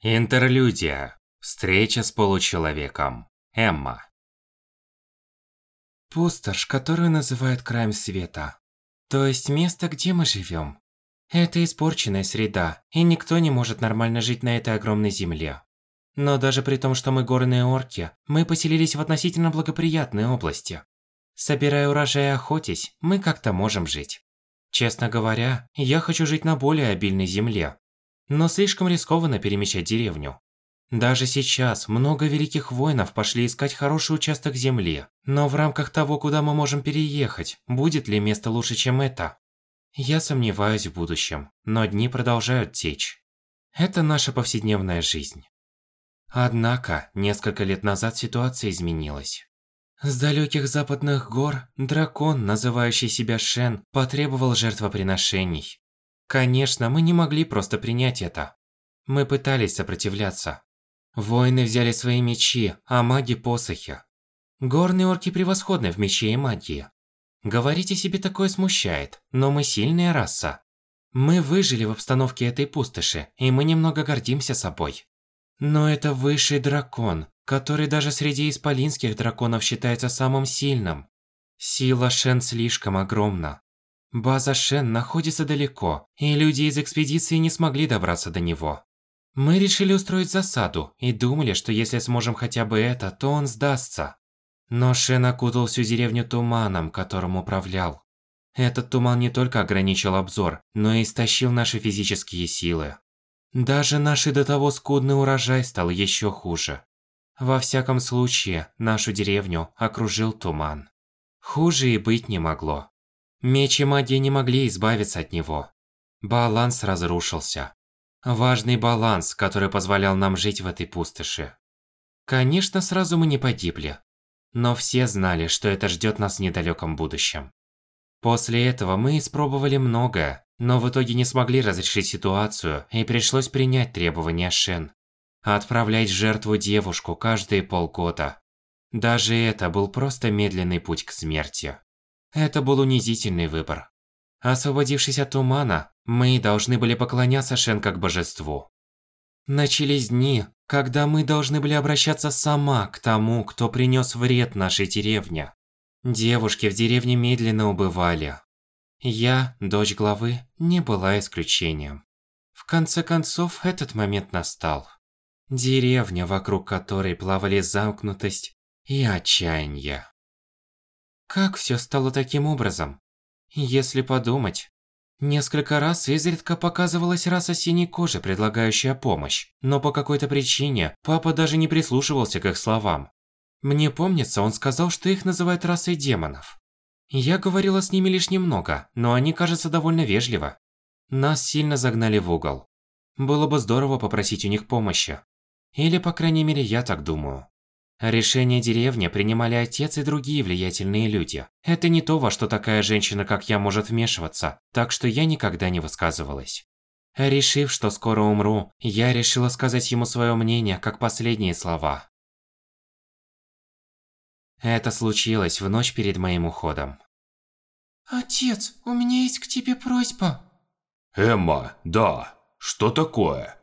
Интерлюдия. Встреча с получеловеком. Эмма. Пустошь, которую называют краем света. То есть место, где мы живем. Это испорченная среда, и никто не может нормально жить на этой огромной земле. Но даже при том, что мы горные орки, мы поселились в относительно благоприятной области. Собирая урожай и охотясь, мы как-то можем жить. Честно говоря, я хочу жить на более обильной земле, но слишком рискованно перемещать деревню. Даже сейчас много великих воинов пошли искать хороший участок земли, но в рамках того, куда мы можем переехать, будет ли место лучше, чем это? Я сомневаюсь в будущем, но дни продолжают течь. Это наша повседневная жизнь. Однако, несколько лет назад ситуация изменилась. С далеких западных гор дракон, называющий себя Шен, потребовал жертвоприношений. Конечно, мы не могли просто принять это. Мы пытались сопротивляться. Воины взяли свои мечи, а маги – посохи. Горные орки превосходны в мече и магии. Говорить о себе такое смущает, но мы сильная раса. Мы выжили в обстановке этой пустоши, и мы немного гордимся собой. Но это высший дракон, который даже среди исполинских драконов считается самым сильным. Сила Шен слишком огромна. База Шен находится далеко, и люди из экспедиции не смогли добраться до него. Мы решили устроить засаду и думали, что если сможем хотя бы это, то он сдастся. Но Шен окутал всю деревню туманом, которым управлял. Этот туман не только ограничил обзор, но и истощил наши физические силы. Даже наш и до того скудный урожай стал еще хуже. Во всяком случае, нашу деревню окружил туман. Хуже и быть не могло. Меч и не могли избавиться от него. Баланс разрушился. Важный баланс, который позволял нам жить в этой пустоши. Конечно, сразу мы не погибли. Но все знали, что это ждет нас в недалеком будущем. После этого мы испробовали многое, но в итоге не смогли разрешить ситуацию и пришлось принять требования Шен. Отправлять жертву девушку каждые полгода. Даже это был просто медленный путь к смерти. Это был унизительный выбор. Освободившись от тумана, мы должны были поклоняться Шен как божеству. Начались дни, когда мы должны были обращаться сама к тому, кто принес вред нашей деревне. Девушки в деревне медленно убывали. Я, дочь главы, не была исключением. В конце концов, этот момент настал. Деревня, вокруг которой плавали замкнутость и отчаяние. Как все стало таким образом? Если подумать. Несколько раз изредка показывалась раса синей кожи, предлагающая помощь, но по какой-то причине папа даже не прислушивался к их словам. Мне помнится, он сказал, что их называют расой демонов. Я говорила с ними лишь немного, но они, кажется, довольно вежливо. Нас сильно загнали в угол. Было бы здорово попросить у них помощи. Или, по крайней мере, я так думаю. Решение деревни принимали отец и другие влиятельные люди. Это не то, во что такая женщина, как я, может вмешиваться, так что я никогда не высказывалась. Решив, что скоро умру, я решила сказать ему свое мнение, как последние слова. Это случилось в ночь перед моим уходом. Отец, у меня есть к тебе просьба. Эмма, да, что такое?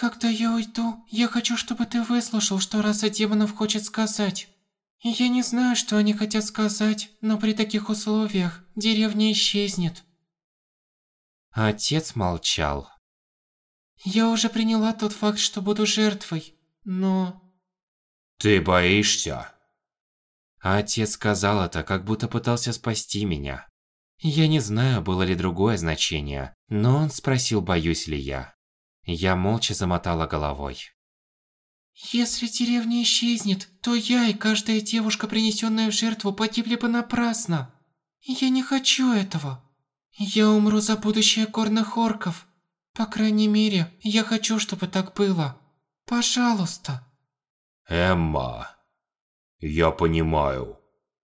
Когда я уйду, я хочу, чтобы ты выслушал, что раса демонов хочет сказать. Я не знаю, что они хотят сказать, но при таких условиях деревня исчезнет. Отец молчал. Я уже приняла тот факт, что буду жертвой, но... Ты боишься? Отец сказал это, как будто пытался спасти меня. Я не знаю, было ли другое значение, но он спросил, боюсь ли я. Я молча замотала головой. Если деревня исчезнет, то я и каждая девушка, принесенная в жертву, погибли бы напрасно. Я не хочу этого. Я умру за будущее горных орков. По крайней мере, я хочу, чтобы так было. Пожалуйста. Эмма, я понимаю.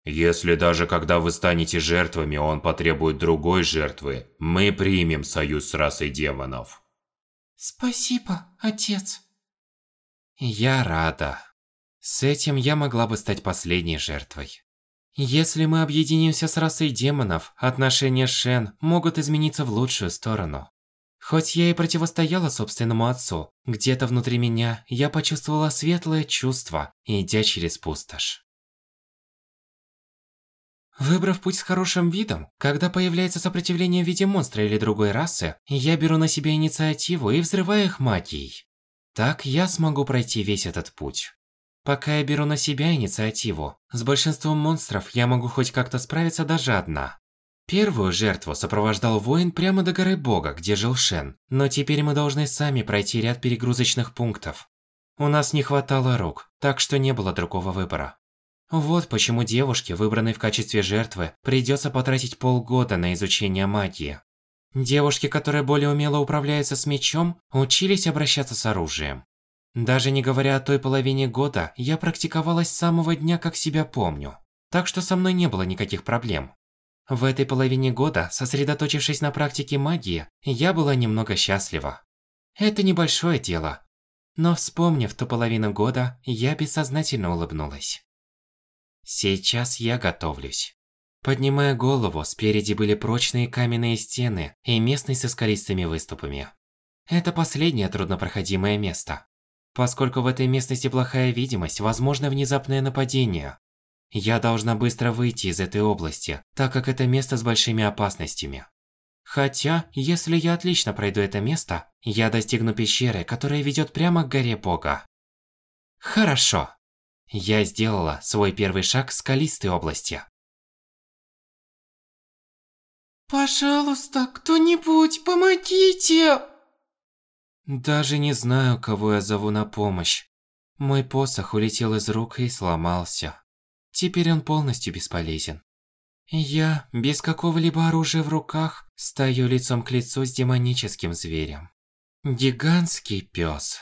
Если даже когда вы станете жертвами, он потребует другой жертвы, мы примем союз с расой демонов. Спасибо, отец. Я рада. С этим я могла бы стать последней жертвой. Если мы объединимся с расой демонов, отношения Шен могут измениться в лучшую сторону. Хоть я и противостояла собственному отцу, где-то внутри меня я почувствовала светлое чувство, идя через пустошь. Выбрав путь с хорошим видом, когда появляется сопротивление в виде монстра или другой расы, я беру на себя инициативу и взрываю их магией. Так я смогу пройти весь этот путь. Пока я беру на себя инициативу, с большинством монстров я могу хоть как-то справиться даже одна. Первую жертву сопровождал воин прямо до горы Бога, где жил Шен, но теперь мы должны сами пройти ряд перегрузочных пунктов. У нас не хватало рук, так что не было другого выбора. Вот почему девушке, выбранной в качестве жертвы, придется потратить полгода на изучение магии. Девушки, которые более умело управляются с мечом, учились обращаться с оружием. Даже не говоря о той половине года, я практиковалась с самого дня, как себя помню. Так что со мной не было никаких проблем. В этой половине года, сосредоточившись на практике магии, я была немного счастлива. Это небольшое дело. Но вспомнив ту половину года, я бессознательно улыбнулась. Сейчас я готовлюсь. Поднимая голову, спереди были прочные каменные стены и местность со скалистыми выступами. Это последнее труднопроходимое место. Поскольку в этой местности плохая видимость, возможно внезапное нападение. Я должна быстро выйти из этой области, так как это место с большими опасностями. Хотя, если я отлично пройду это место, я достигну пещеры, которая ведет прямо к горе Бога. Хорошо. Я сделала свой первый шаг к скалистой области. Пожалуйста, кто-нибудь, помогите! Даже не знаю, кого я зову на помощь. Мой посох улетел из рук и сломался. Теперь он полностью бесполезен. Я, без какого-либо оружия в руках, стою лицом к лицу с демоническим зверем. Гигантский пес.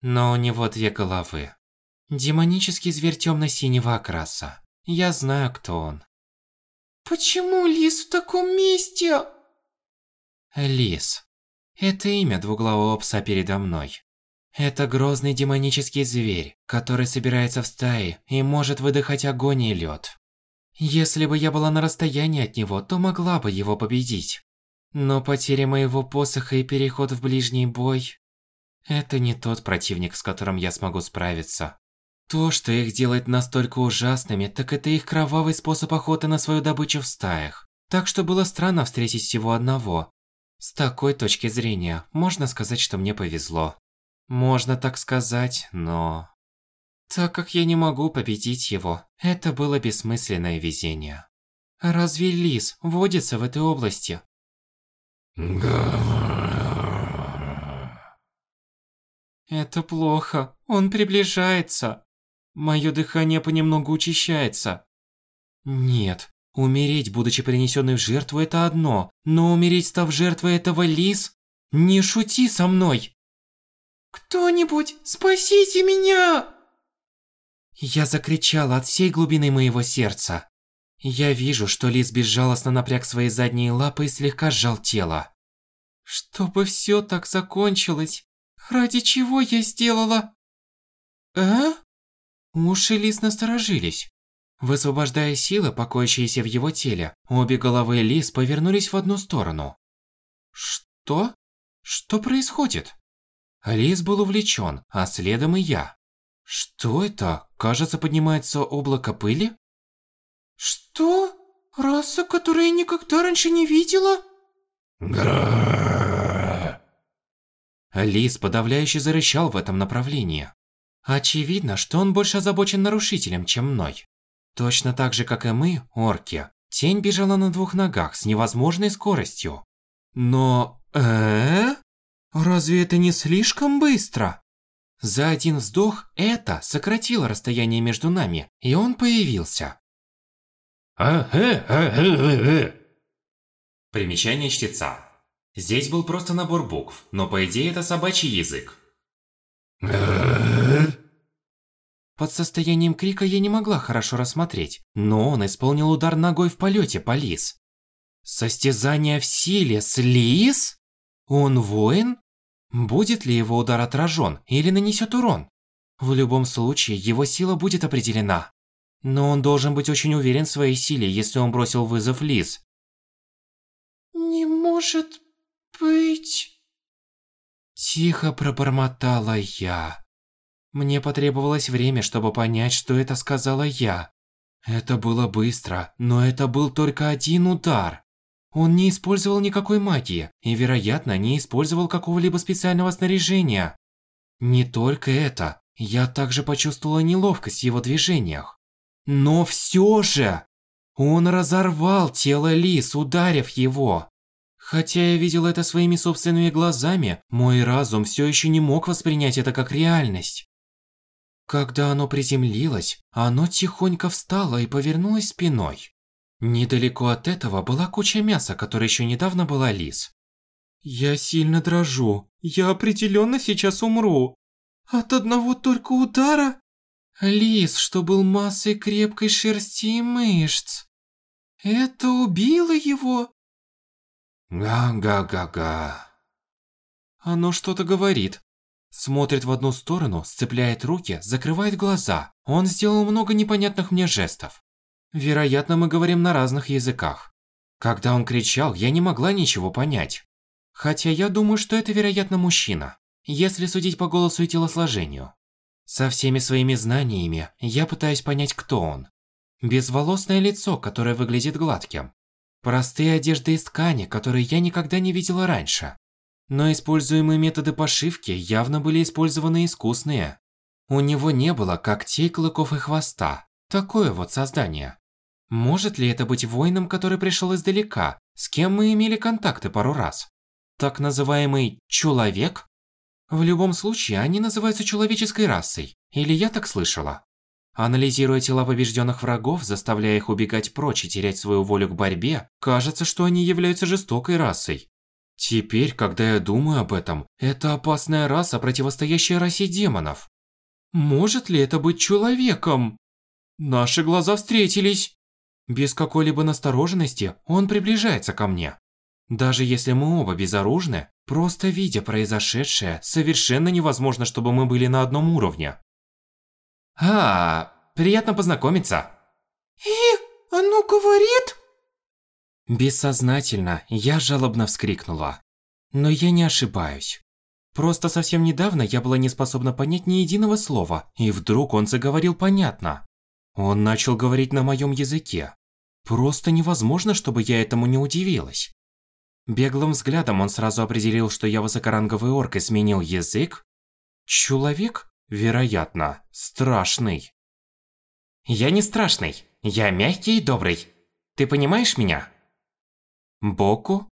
Но у него две головы. Демонический зверь темно-синего окраса. Я знаю, кто он. Почему лис в таком месте? Лис. Это имя двуглавого пса передо мной. Это грозный демонический зверь, который собирается в стае и может выдыхать огонь и лед. Если бы я была на расстоянии от него, то могла бы его победить. Но потеря моего посоха и переход в ближний бой – это не тот противник, с которым я смогу справиться. То, что их делает настолько ужасными, так это их кровавый способ охоты на свою добычу в стаях. Так что было странно встретить всего одного. С такой точки зрения, можно сказать, что мне повезло. Можно так сказать, но... Так как я не могу победить его, это было бессмысленное везение. Разве лис водится в этой области? Это плохо. Он приближается. Мое дыхание понемногу учащается. Нет, умереть, будучи принесенной в жертву, это одно, но умереть, став жертвой этого лис? Не шути со мной! Кто-нибудь, спасите меня! Я закричала от всей глубины моего сердца. Я вижу, что лис безжалостно напряг свои задние лапы и слегка сжал тело. Чтобы все так закончилось, ради чего я сделала? А? Уши Лис насторожились. Высвобождая силы, покоящиеся в его теле, обе головы Лис повернулись в одну сторону. Что? Что происходит? Лис был увлечен, а следом и я. Что это? Кажется, поднимается облако пыли? Что? Раса, которую я никогда раньше не видела? Лис подавляюще зарычал в этом направлении. Очевидно, что он больше озабочен нарушителем, чем мной. Точно так же, как и мы, орки, тень бежала на двух ногах с невозможной скоростью. Но... э Разве это не слишком быстро? За один вздох это сократило расстояние между нами, и он появился. Примечание чтеца. Здесь был просто набор букв, но по идее это собачий язык. Под состоянием крика я не могла хорошо рассмотреть, но он исполнил удар ногой в полете по лис. Состязание в силе с лис? Он воин? Будет ли его удар отражен или нанесет урон? В любом случае, его сила будет определена. Но он должен быть очень уверен в своей силе, если он бросил вызов Лис. Не может быть... Тихо пробормотала я. Мне потребовалось время, чтобы понять, что это сказала я. Это было быстро, но это был только один удар. Он не использовал никакой магии и, вероятно, не использовал какого-либо специального снаряжения. Не только это, я также почувствовала неловкость в его движениях. Но все же, он разорвал тело Лис, ударив его. Хотя я видел это своими собственными глазами, мой разум все еще не мог воспринять это как реальность. Когда оно приземлилось, оно тихонько встало и повернулось спиной. Недалеко от этого была куча мяса, которая еще недавно была лис. Я сильно дрожу. Я определенно сейчас умру. От одного только удара? Лис, что был массой крепкой шерсти и мышц. Это убило его? Га-га-га-га. Оно что-то говорит. Смотрит в одну сторону, сцепляет руки, закрывает глаза. Он сделал много непонятных мне жестов. Вероятно, мы говорим на разных языках. Когда он кричал, я не могла ничего понять. Хотя я думаю, что это, вероятно, мужчина, если судить по голосу и телосложению. Со всеми своими знаниями я пытаюсь понять, кто он. Безволосное лицо, которое выглядит гладким. Простые одежды из ткани, которые я никогда не видела раньше. Но используемые методы пошивки явно были использованы искусные. У него не было когтей, клыков и хвоста. Такое вот создание. Может ли это быть воином, который пришел издалека, с кем мы имели контакты пару раз? Так называемый «человек»? В любом случае, они называются человеческой расой. Или я так слышала? Анализируя тела побежденных врагов, заставляя их убегать прочь и терять свою волю к борьбе, кажется, что они являются жестокой расой. Теперь, когда я думаю об этом, это опасная раса, противостоящая расе демонов. Может ли это быть человеком? Наши глаза встретились. Без какой-либо настороженности он приближается ко мне. Даже если мы оба безоружны, просто видя произошедшее, совершенно невозможно, чтобы мы были на одном уровне. А, приятно познакомиться. И оно говорит? Бессознательно я жалобно вскрикнула. Но я не ошибаюсь. Просто совсем недавно я была не способна понять ни единого слова, и вдруг он заговорил понятно. Он начал говорить на моем языке. Просто невозможно, чтобы я этому не удивилась. Беглым взглядом он сразу определил, что я высокоранговый орк и сменил язык. Человек? Вероятно, страшный. Я не страшный. Я мягкий и добрый. Ты понимаешь меня? Боку?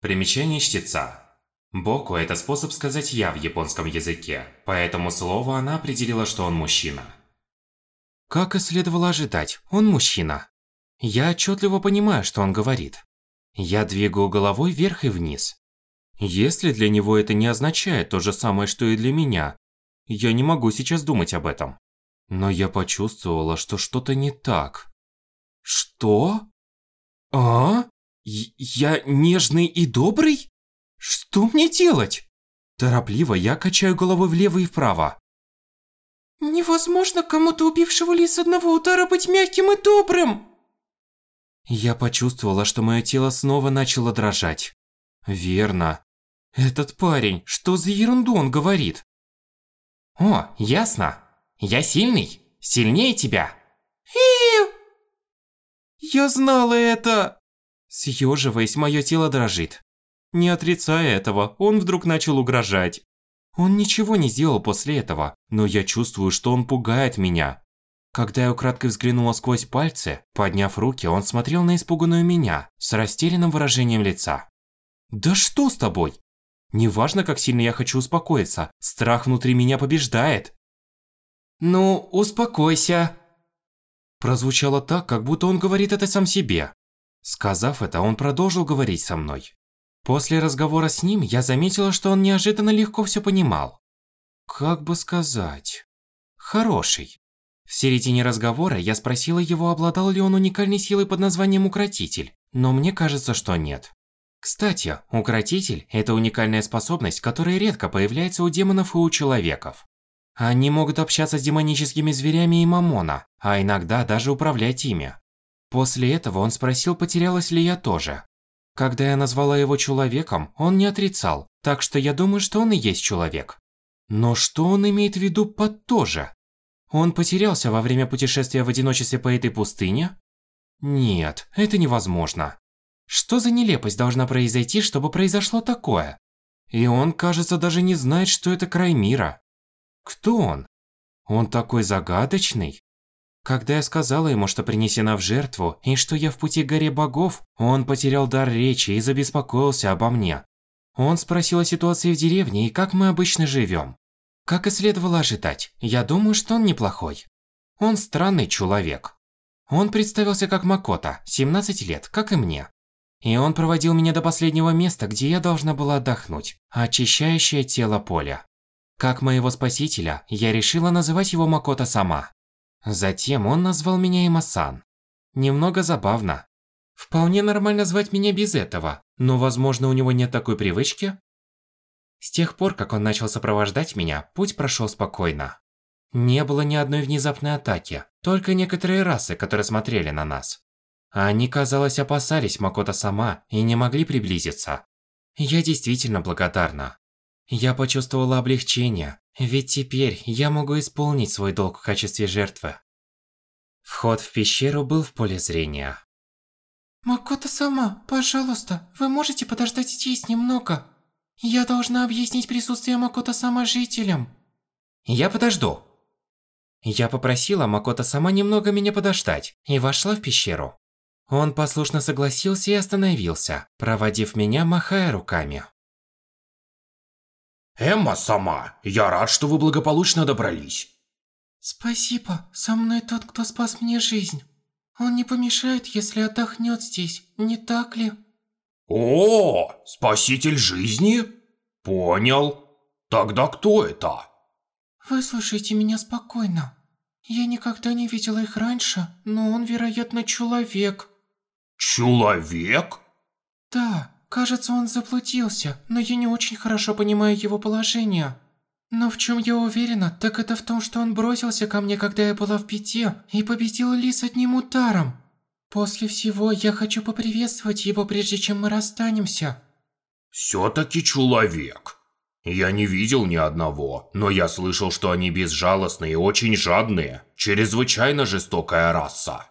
Примечание чтеца. Боку – это способ сказать «я» в японском языке, поэтому слово она определила, что он мужчина. Как и следовало ожидать, он мужчина. Я отчетливо понимаю, что он говорит. Я двигаю головой вверх и вниз. Если для него это не означает то же самое, что и для меня, я не могу сейчас думать об этом. Но я почувствовала, что что-то не так. Что? А? Я нежный и добрый? Что мне делать? Торопливо я качаю головой влево и вправо. Невозможно кому-то убившего Ли с одного удара быть мягким и добрым. Я почувствовала, что мое тело снова начало дрожать. Верно. Этот парень, что за ерунду он говорит? О, ясно. Я сильный. Сильнее тебя. Я знала это. Съеживаясь, мое тело дрожит. Не отрицая этого, он вдруг начал угрожать. Он ничего не сделал после этого, но я чувствую, что он пугает меня. Когда я украдкой взглянула сквозь пальцы, подняв руки, он смотрел на испуганную меня с растерянным выражением лица. «Да что с тобой?» Неважно, как сильно я хочу успокоиться, страх внутри меня побеждает. «Ну, успокойся!» Прозвучало так, как будто он говорит это сам себе. Сказав это, он продолжил говорить со мной. После разговора с ним я заметила, что он неожиданно легко все понимал. Как бы сказать... Хороший. В середине разговора я спросила его, обладал ли он уникальной силой под названием Укротитель, но мне кажется, что нет. Кстати, Укротитель – это уникальная способность, которая редко появляется у демонов и у человеков. Они могут общаться с демоническими зверями и мамона, а иногда даже управлять ими. После этого он спросил, потерялась ли я тоже. Когда я назвала его человеком, он не отрицал, так что я думаю, что он и есть человек. Но что он имеет в виду под «тоже»? Он потерялся во время путешествия в одиночестве по этой пустыне? Нет, это невозможно. Что за нелепость должна произойти, чтобы произошло такое? И он, кажется, даже не знает, что это край мира. Кто он? Он такой загадочный. Когда я сказала ему, что принесена в жертву, и что я в пути к горе богов, он потерял дар речи и забеспокоился обо мне. Он спросил о ситуации в деревне и как мы обычно живем. Как и следовало ожидать, я думаю, что он неплохой. Он странный человек. Он представился как Макота, 17 лет, как и мне. И он проводил меня до последнего места, где я должна была отдохнуть, очищающее тело поля. Как моего спасителя, я решила называть его Макота сама. Затем он назвал меня Имасан. Немного забавно. Вполне нормально звать меня без этого, но возможно у него нет такой привычки? С тех пор, как он начал сопровождать меня, путь прошел спокойно. Не было ни одной внезапной атаки, только некоторые расы, которые смотрели на нас. Они, казалось, опасались Макота сама и не могли приблизиться. Я действительно благодарна. Я почувствовала облегчение, ведь теперь я могу исполнить свой долг в качестве жертвы. Вход в пещеру был в поле зрения. Макота сама, пожалуйста, вы можете подождать здесь немного? Я должна объяснить присутствие Макота сама жителям. Я подожду. Я попросила Макота сама немного меня подождать и вошла в пещеру. Он послушно согласился и остановился, проводив меня, махая руками. Эмма сама, я рад, что вы благополучно добрались. Спасибо, со мной тот, кто спас мне жизнь. Он не помешает, если отдохнет здесь, не так ли? О, спаситель жизни? Понял. Тогда кто это? Выслушайте меня спокойно. Я никогда не видела их раньше, но он, вероятно, человек. Человек? Да, кажется, он заблудился, но я не очень хорошо понимаю его положение. Но в чем я уверена, так это в том, что он бросился ко мне, когда я была в беде, и победил Лис одним ударом. После всего, я хочу поприветствовать его, прежде чем мы расстанемся. Все-таки человек. Я не видел ни одного, но я слышал, что они безжалостные и очень жадные. Чрезвычайно жестокая раса.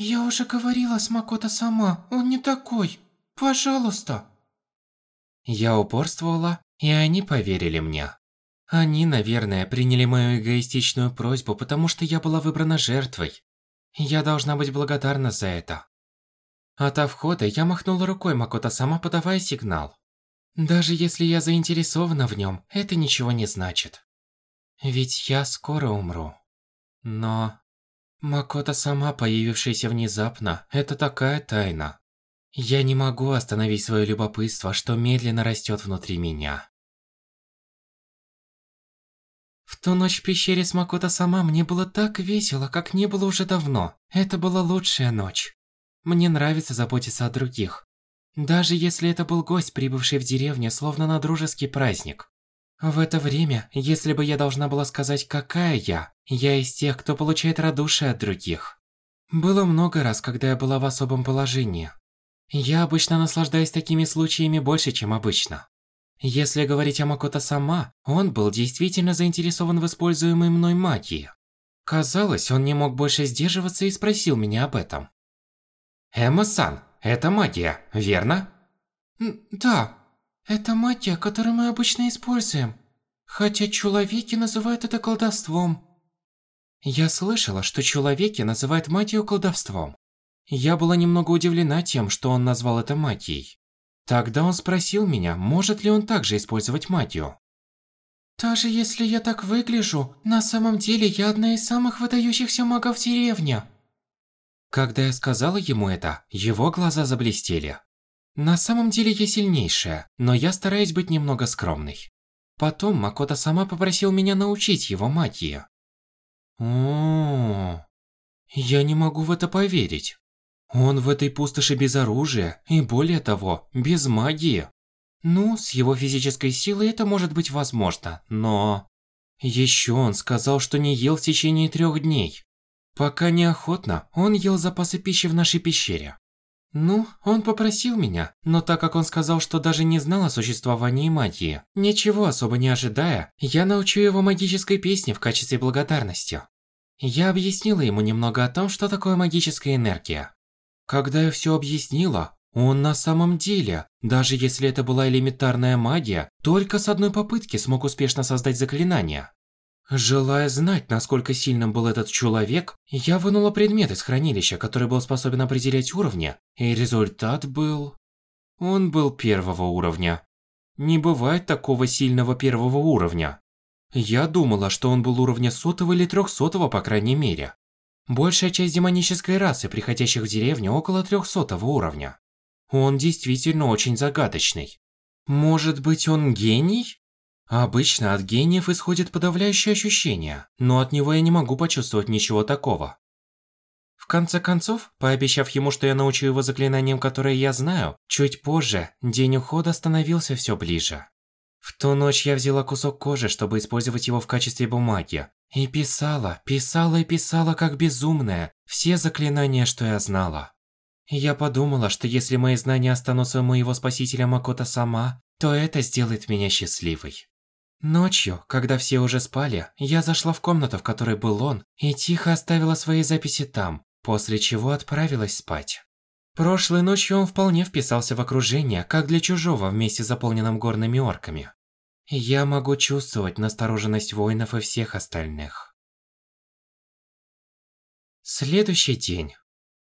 Я уже говорила с Макото сама, он не такой. Пожалуйста. Я упорствовала, и они поверили мне. Они, наверное, приняли мою эгоистичную просьбу, потому что я была выбрана жертвой. Я должна быть благодарна за это. Ото входа я махнула рукой Макото сама, подавая сигнал. Даже если я заинтересована в нем, это ничего не значит. Ведь я скоро умру. Но... Макото сама, появившаяся внезапно, это такая тайна. Я не могу остановить свое любопытство, что медленно растет внутри меня. В ту ночь в пещере с Макото сама мне было так весело, как не было уже давно. Это была лучшая ночь. Мне нравится заботиться о других. Даже если это был гость, прибывший в деревню, словно на дружеский праздник. В это время, если бы я должна была сказать, какая я, я из тех, кто получает радушие от других. Было много раз, когда я была в особом положении. Я обычно наслаждаюсь такими случаями больше, чем обычно. Если говорить о Макото сама, он был действительно заинтересован в используемой мной магии. Казалось, он не мог больше сдерживаться и спросил меня об этом. «Эмма-сан, это магия, верно?» «Да, это магия, которую мы обычно используем. Хотя человеки называют это колдовством». Я слышала, что человеки называют магию колдовством. Я была немного удивлена тем, что он назвал это магией. Тогда он спросил меня, может ли он также использовать магию. Даже если я так выгляжу, на самом деле я одна из самых выдающихся магов в деревне. Когда я сказала ему это, его глаза заблестели. На самом деле я сильнейшая, но я стараюсь быть немного скромной. Потом Макото сама попросил меня научить его магии. -о, -о. я не могу в это поверить. Он в этой пустоши без оружия и, более того, без магии. Ну, с его физической силой это может быть возможно, но... Еще он сказал, что не ел в течение трех дней. Пока неохотно, он ел запасы пищи в нашей пещере. Ну, он попросил меня, но так как он сказал, что даже не знал о существовании магии, ничего особо не ожидая, я научу его магической песне в качестве благодарности. Я объяснила ему немного о том, что такое магическая энергия. Когда я все объяснила, он на самом деле, даже если это была элементарная магия, только с одной попытки смог успешно создать заклинание. Желая знать, насколько сильным был этот человек, я вынула предмет из хранилища, который был способен определять уровни, и результат был... Он был первого уровня. Не бывает такого сильного первого уровня. Я думала, что он был уровня сотого или трехсотого, по крайней мере. Большая часть демонической расы, приходящих в деревню, около трехсотого уровня. Он действительно очень загадочный. Может быть, он гений? Обычно от гениев исходит подавляющее ощущение, но от него я не могу почувствовать ничего такого. В конце концов, пообещав ему, что я научу его заклинаниям, которые я знаю, чуть позже день ухода становился все ближе. В ту ночь я взяла кусок кожи, чтобы использовать его в качестве бумаги. И писала, писала и писала как безумная, все заклинания, что я знала. Я подумала, что если мои знания останутся у моего спасителя Макота сама, то это сделает меня счастливой. Ночью, когда все уже спали, я зашла в комнату, в которой был он, и тихо оставила свои записи там, после чего отправилась спать. Прошлой ночью он вполне вписался в окружение, как для чужого вместе с заполненным горными орками. Я могу чувствовать настороженность воинов и всех остальных. Следующий день.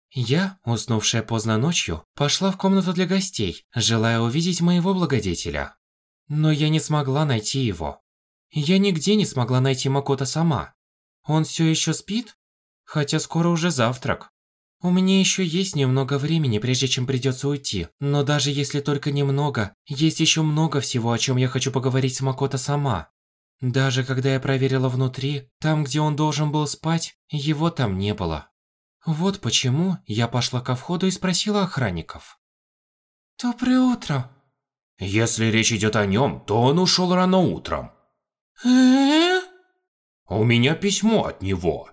Я, уснувшая поздно ночью, пошла в комнату для гостей, желая увидеть моего благодетеля. Но я не смогла найти его. Я нигде не смогла найти Макота сама. Он все еще спит? Хотя скоро уже завтрак. У меня еще есть немного времени, прежде чем придется уйти. Но даже если только немного, есть еще много всего, о чем я хочу поговорить с Макото сама. Даже когда я проверила внутри, там, где он должен был спать, его там не было. Вот почему я пошла ко входу и спросила охранников. Доброе утро. Если речь идет о нем, то он ушел рано утром. Э? У меня письмо от него.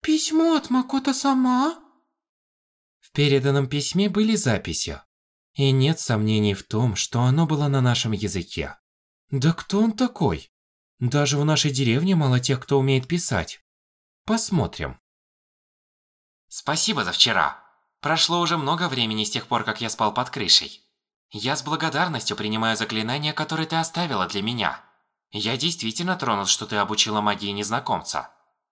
Письмо от Макото сама? В переданном письме были записи. И нет сомнений в том, что оно было на нашем языке. Да кто он такой? Даже в нашей деревне мало тех, кто умеет писать. Посмотрим. Спасибо за вчера. Прошло уже много времени с тех пор, как я спал под крышей. Я с благодарностью принимаю заклинания, которые ты оставила для меня. Я действительно тронут, что ты обучила магии незнакомца.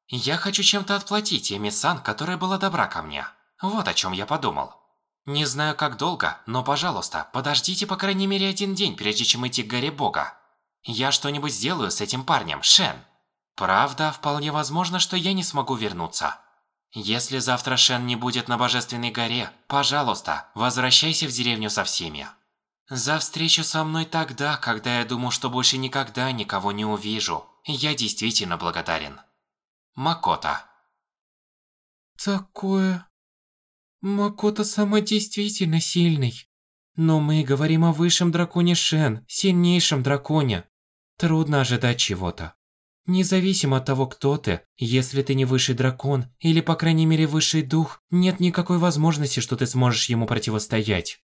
Я хочу чем-то отплатить Эми-сан, которая была добра ко мне. Вот о чем я подумал. Не знаю, как долго, но, пожалуйста, подождите по крайней мере один день, прежде чем идти к горе Бога. Я что-нибудь сделаю с этим парнем, Шен. Правда, вполне возможно, что я не смогу вернуться. Если завтра Шен не будет на Божественной горе, пожалуйста, возвращайся в деревню со всеми. За встречу со мной тогда, когда я думал, что больше никогда никого не увижу. Я действительно благодарен. Макота. Такое... Макото сама действительно сильный. Но мы говорим о высшем драконе Шен, сильнейшем драконе. Трудно ожидать чего-то. Независимо от того, кто ты, если ты не высший дракон, или по крайней мере высший дух, нет никакой возможности, что ты сможешь ему противостоять.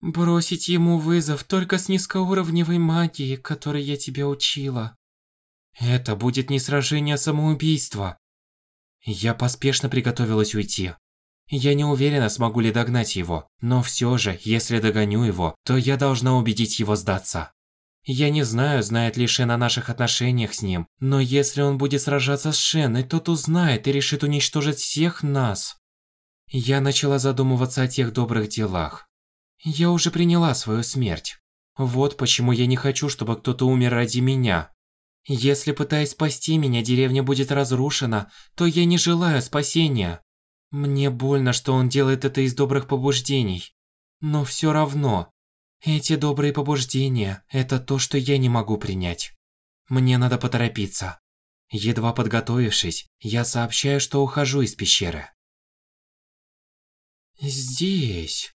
Бросить ему вызов только с низкоуровневой магией, которой я тебя учила. Это будет не сражение, а самоубийство. Я поспешно приготовилась уйти. Я не уверена, смогу ли догнать его, но все же, если догоню его, то я должна убедить его сдаться. Я не знаю, знает ли Шен о наших отношениях с ним, но если он будет сражаться с Шеной, тот узнает и решит уничтожить всех нас. Я начала задумываться о тех добрых делах. Я уже приняла свою смерть. Вот почему я не хочу, чтобы кто-то умер ради меня. Если пытаясь спасти меня, деревня будет разрушена, то я не желаю спасения. Мне больно, что он делает это из добрых побуждений. Но все равно, эти добрые побуждения – это то, что я не могу принять. Мне надо поторопиться. Едва подготовившись, я сообщаю, что ухожу из пещеры. Здесь.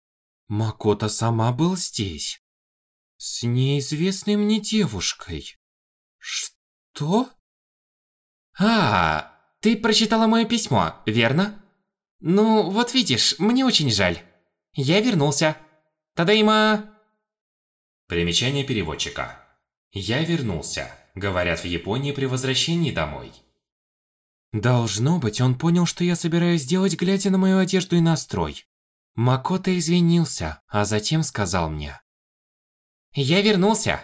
Макота сама был здесь. С неизвестной мне девушкой. Что? А, ты прочитала мое письмо, верно? Ну, вот видишь, мне очень жаль. Я вернулся. Тадайма! Примечание переводчика. «Я вернулся», говорят в Японии при возвращении домой. Должно быть, он понял, что я собираюсь сделать, глядя на мою одежду и настрой. Макото извинился, а затем сказал мне. «Я вернулся!»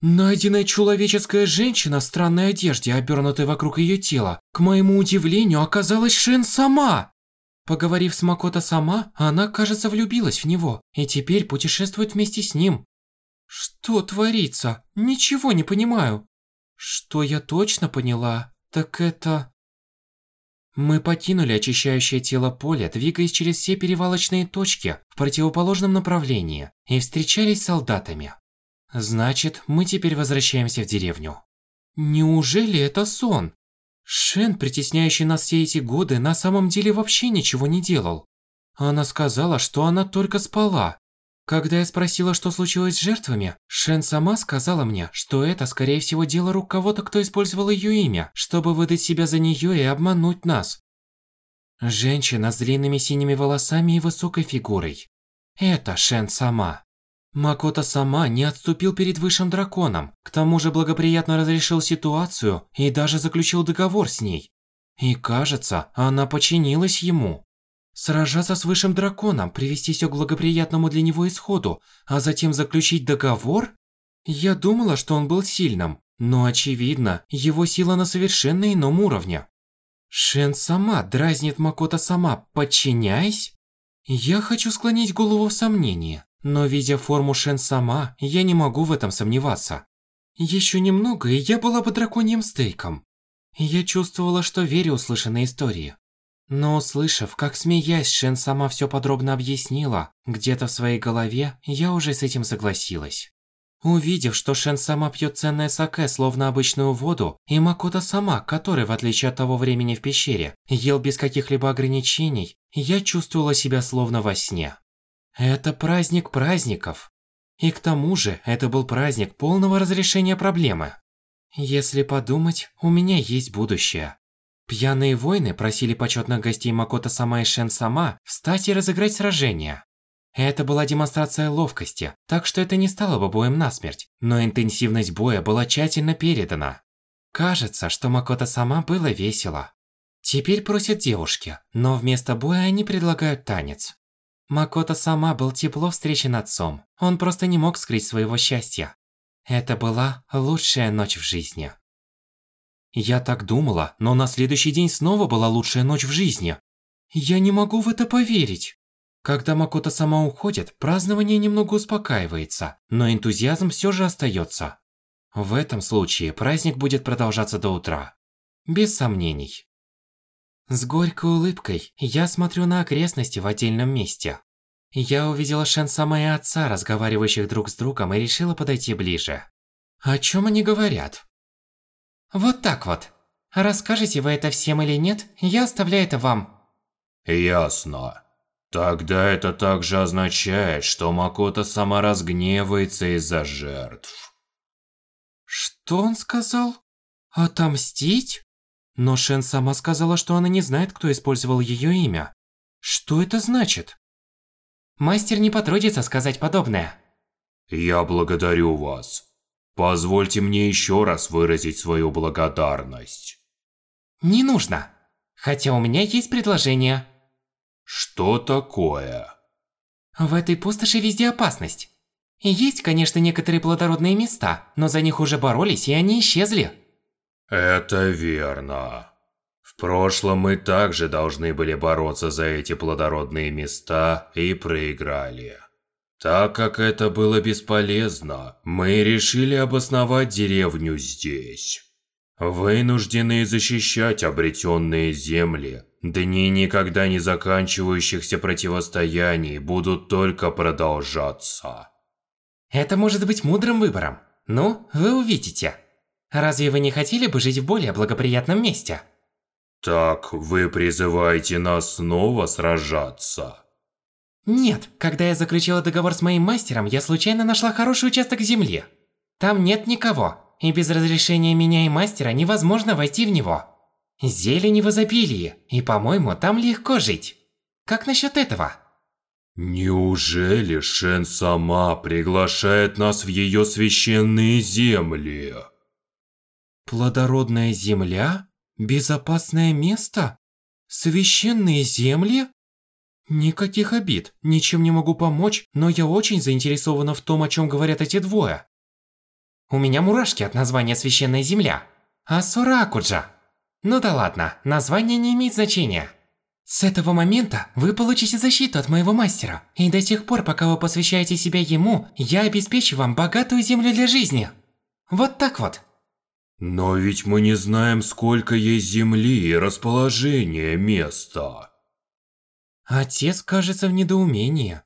Найденная человеческая женщина в странной одежде, обернутой вокруг ее тела, к моему удивлению, оказалась Шен сама. Поговорив с Макото сама, она, кажется, влюбилась в него и теперь путешествует вместе с ним. Что творится? Ничего не понимаю. Что я точно поняла, так это... Мы покинули очищающее тело поле, двигаясь через все перевалочные точки в противоположном направлении и встречались с солдатами. Значит, мы теперь возвращаемся в деревню. Неужели это сон? Шен, притесняющий нас все эти годы, на самом деле вообще ничего не делал. Она сказала, что она только спала. Когда я спросила, что случилось с жертвами, Шен сама сказала мне, что это, скорее всего, дело рук кого-то, кто использовал ее имя, чтобы выдать себя за нее и обмануть нас. Женщина с длинными синими волосами и высокой фигурой. Это Шен сама. Макото сама не отступил перед высшим драконом, к тому же благоприятно разрешил ситуацию и даже заключил договор с ней. И кажется, она подчинилась ему. Сражаться с высшим драконом, привести все к благоприятному для него исходу, а затем заключить договор? Я думала, что он был сильным, но очевидно, его сила на совершенно ином уровне. Шен сама дразнит Макото сама, подчиняясь? Я хочу склонить голову в сомнении. Но видя форму Шен сама, я не могу в этом сомневаться. Еще немного, и я была бы драконьим стейком. Я чувствовала, что верю услышанной истории. Но услышав, как смеясь, Шен сама все подробно объяснила, где-то в своей голове я уже с этим согласилась. Увидев, что Шен сама пьет ценное саке, словно обычную воду, и Макото сама, который, в отличие от того времени в пещере, ел без каких-либо ограничений, я чувствовала себя словно во сне. Это праздник праздников. И к тому же, это был праздник полного разрешения проблемы. Если подумать, у меня есть будущее. Пьяные воины просили почетных гостей Макото Сама и Шен Сама встать и разыграть сражение. Это была демонстрация ловкости, так что это не стало бы боем насмерть, но интенсивность боя была тщательно передана. Кажется, что Макото Сама было весело. Теперь просят девушки, но вместо боя они предлагают танец. Макото сама был тепло встречен отцом. Он просто не мог скрыть своего счастья. Это была лучшая ночь в жизни. Я так думала, но на следующий день снова была лучшая ночь в жизни. Я не могу в это поверить. Когда Макото сама уходит, празднование немного успокаивается, но энтузиазм все же остается. В этом случае праздник будет продолжаться до утра. Без сомнений. С горькой улыбкой я смотрю на окрестности в отдельном месте. Я увидела Шен Сама и отца, разговаривающих друг с другом, и решила подойти ближе. О чем они говорят? Вот так вот. Расскажете вы это всем или нет, я оставляю это вам. Ясно. Тогда это также означает, что Макото сама разгневается из-за жертв. Что он сказал? Отомстить? Но Шен сама сказала, что она не знает, кто использовал ее имя. Что это значит? Мастер не потрудится сказать подобное. Я благодарю вас. Позвольте мне еще раз выразить свою благодарность. Не нужно. Хотя у меня есть предложение. Что такое? В этой пустоши везде опасность. Есть, конечно, некоторые плодородные места, но за них уже боролись, и они исчезли. Это верно. В прошлом мы также должны были бороться за эти плодородные места и проиграли. Так как это было бесполезно, мы решили обосновать деревню здесь. Вынужденные защищать обретенные земли, дни никогда не заканчивающихся противостояний будут только продолжаться. Это может быть мудрым выбором. Ну, вы увидите. Разве вы не хотели бы жить в более благоприятном месте? Так вы призываете нас снова сражаться? Нет, когда я заключила договор с моим мастером, я случайно нашла хороший участок земли. Там нет никого, и без разрешения меня и мастера невозможно войти в него. Зелени в изобилии, и, по-моему, там легко жить. Как насчет этого? Неужели Шен сама приглашает нас в ее священные земли? Плодородная земля? Безопасное место? Священные земли? Никаких обид, ничем не могу помочь, но я очень заинтересована в том, о чем говорят эти двое. У меня мурашки от названия «Священная земля». Асуракуджа. Ну да ладно, название не имеет значения. С этого момента вы получите защиту от моего мастера, и до тех пор, пока вы посвящаете себя ему, я обеспечу вам богатую землю для жизни. Вот так вот. Но ведь мы не знаем, сколько есть земли и расположение места. Отец кажется в недоумении.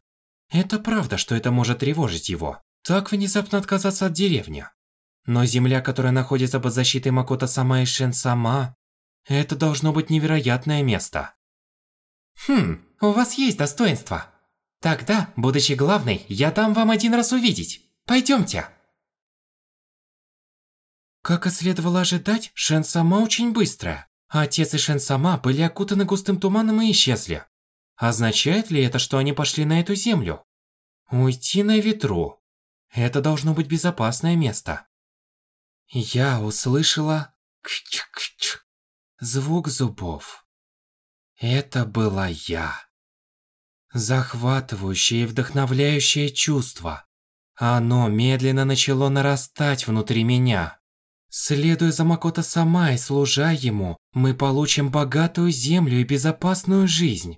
Это правда, что это может тревожить его. Так внезапно отказаться от деревни. Но земля, которая находится под защитой Макото Сама и Шен Сама, это должно быть невероятное место. Хм, у вас есть достоинство. Тогда, будучи главной, я дам вам один раз увидеть. Пойдемте. Как и следовало ожидать, Шен Сама очень быстрая. Отец и Шен Сама были окутаны густым туманом и исчезли. Означает ли это, что они пошли на эту землю? Уйти на ветру. Это должно быть безопасное место. Я услышала звук зубов. Это была я. Захватывающее и вдохновляющее чувство. Оно медленно начало нарастать внутри меня. Следуя за Макото Сама и служа ему, мы получим богатую землю и безопасную жизнь.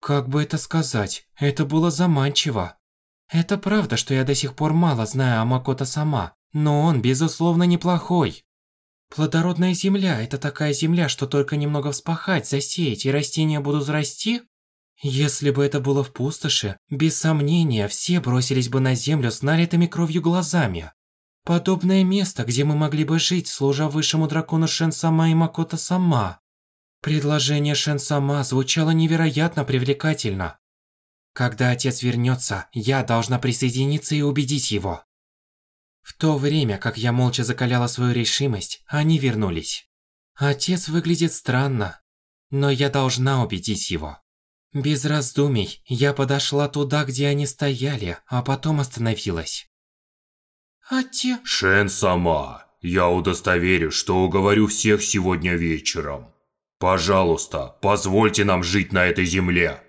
Как бы это сказать, это было заманчиво. Это правда, что я до сих пор мало знаю о Макото Сама, но он, безусловно, неплохой. Плодородная земля – это такая земля, что только немного вспахать, засеять, и растения будут расти? Если бы это было в пустоши, без сомнения, все бросились бы на землю с налитыми кровью глазами. Подобное место, где мы могли бы жить, служа высшему дракону Шен-сама и Макото-сама. Предложение Шен-сама звучало невероятно привлекательно. Когда отец вернется, я должна присоединиться и убедить его. В то время, как я молча закаляла свою решимость, они вернулись. Отец выглядит странно, но я должна убедить его. Без раздумий, я подошла туда, где они стояли, а потом остановилась. Отец... Шен сама, я удостоверюсь, что уговорю всех сегодня вечером. Пожалуйста, позвольте нам жить на этой земле.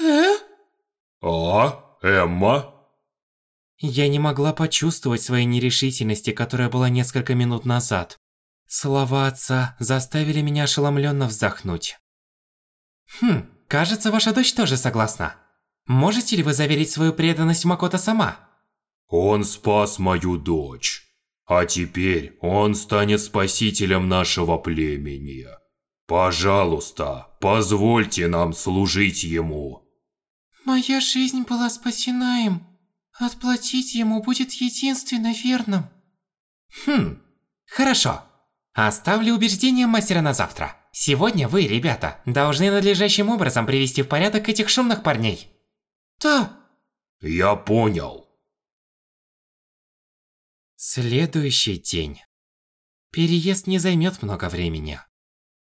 Э? А? Эмма? Я не могла почувствовать своей нерешительности, которая была несколько минут назад. Слова отца заставили меня ошеломленно вздохнуть. Хм, кажется, ваша дочь тоже согласна. Можете ли вы заверить свою преданность Макото сама? Он спас мою дочь. А теперь он станет спасителем нашего племени. Пожалуйста, позвольте нам служить ему. Моя жизнь была спасена им. Отплатить ему будет единственно верным. Хм, хорошо. Оставлю убеждение мастера на завтра. Сегодня вы, ребята, должны надлежащим образом привести в порядок этих шумных парней. Да. Я понял. Следующий день. Переезд не займет много времени.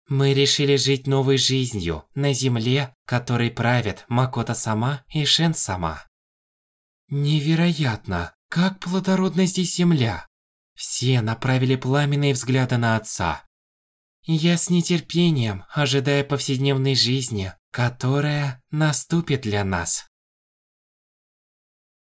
Мы решили жить новой жизнью на земле, которой правят Макото-сама и Шен-сама. Невероятно, как плодородна здесь земля. Все направили пламенные взгляды на отца. Я с нетерпением ожидаю повседневной жизни, которая наступит для нас.